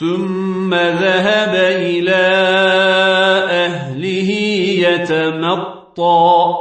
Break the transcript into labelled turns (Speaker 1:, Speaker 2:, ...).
Speaker 1: ثم ذهب إلى أهله يتمطى